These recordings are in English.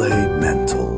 LA Mental.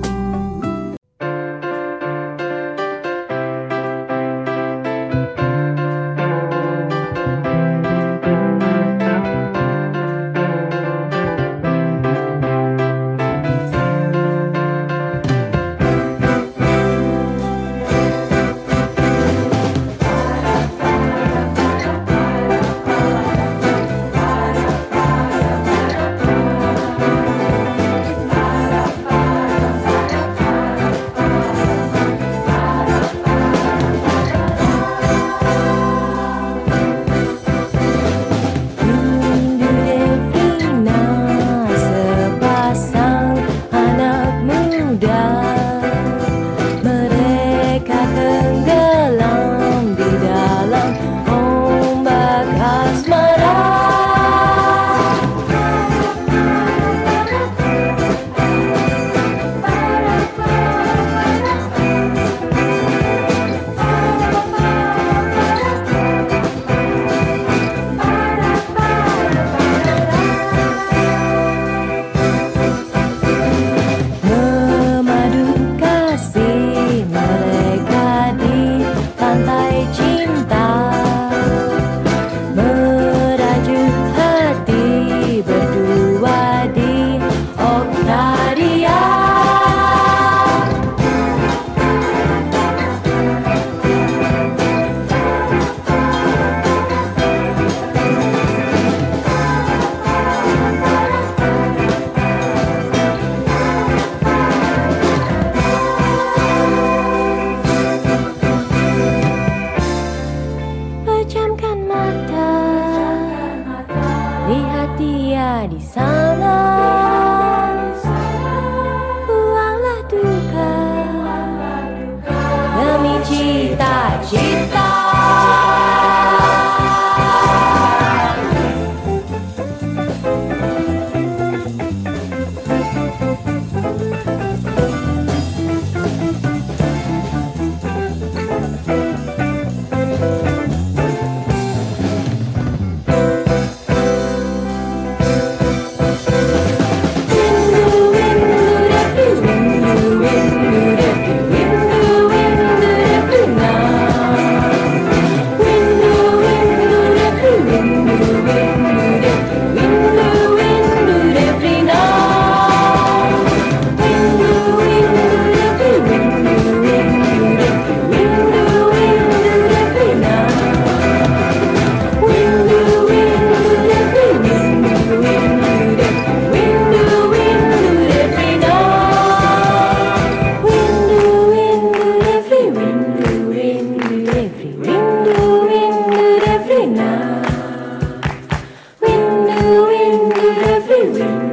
Highway.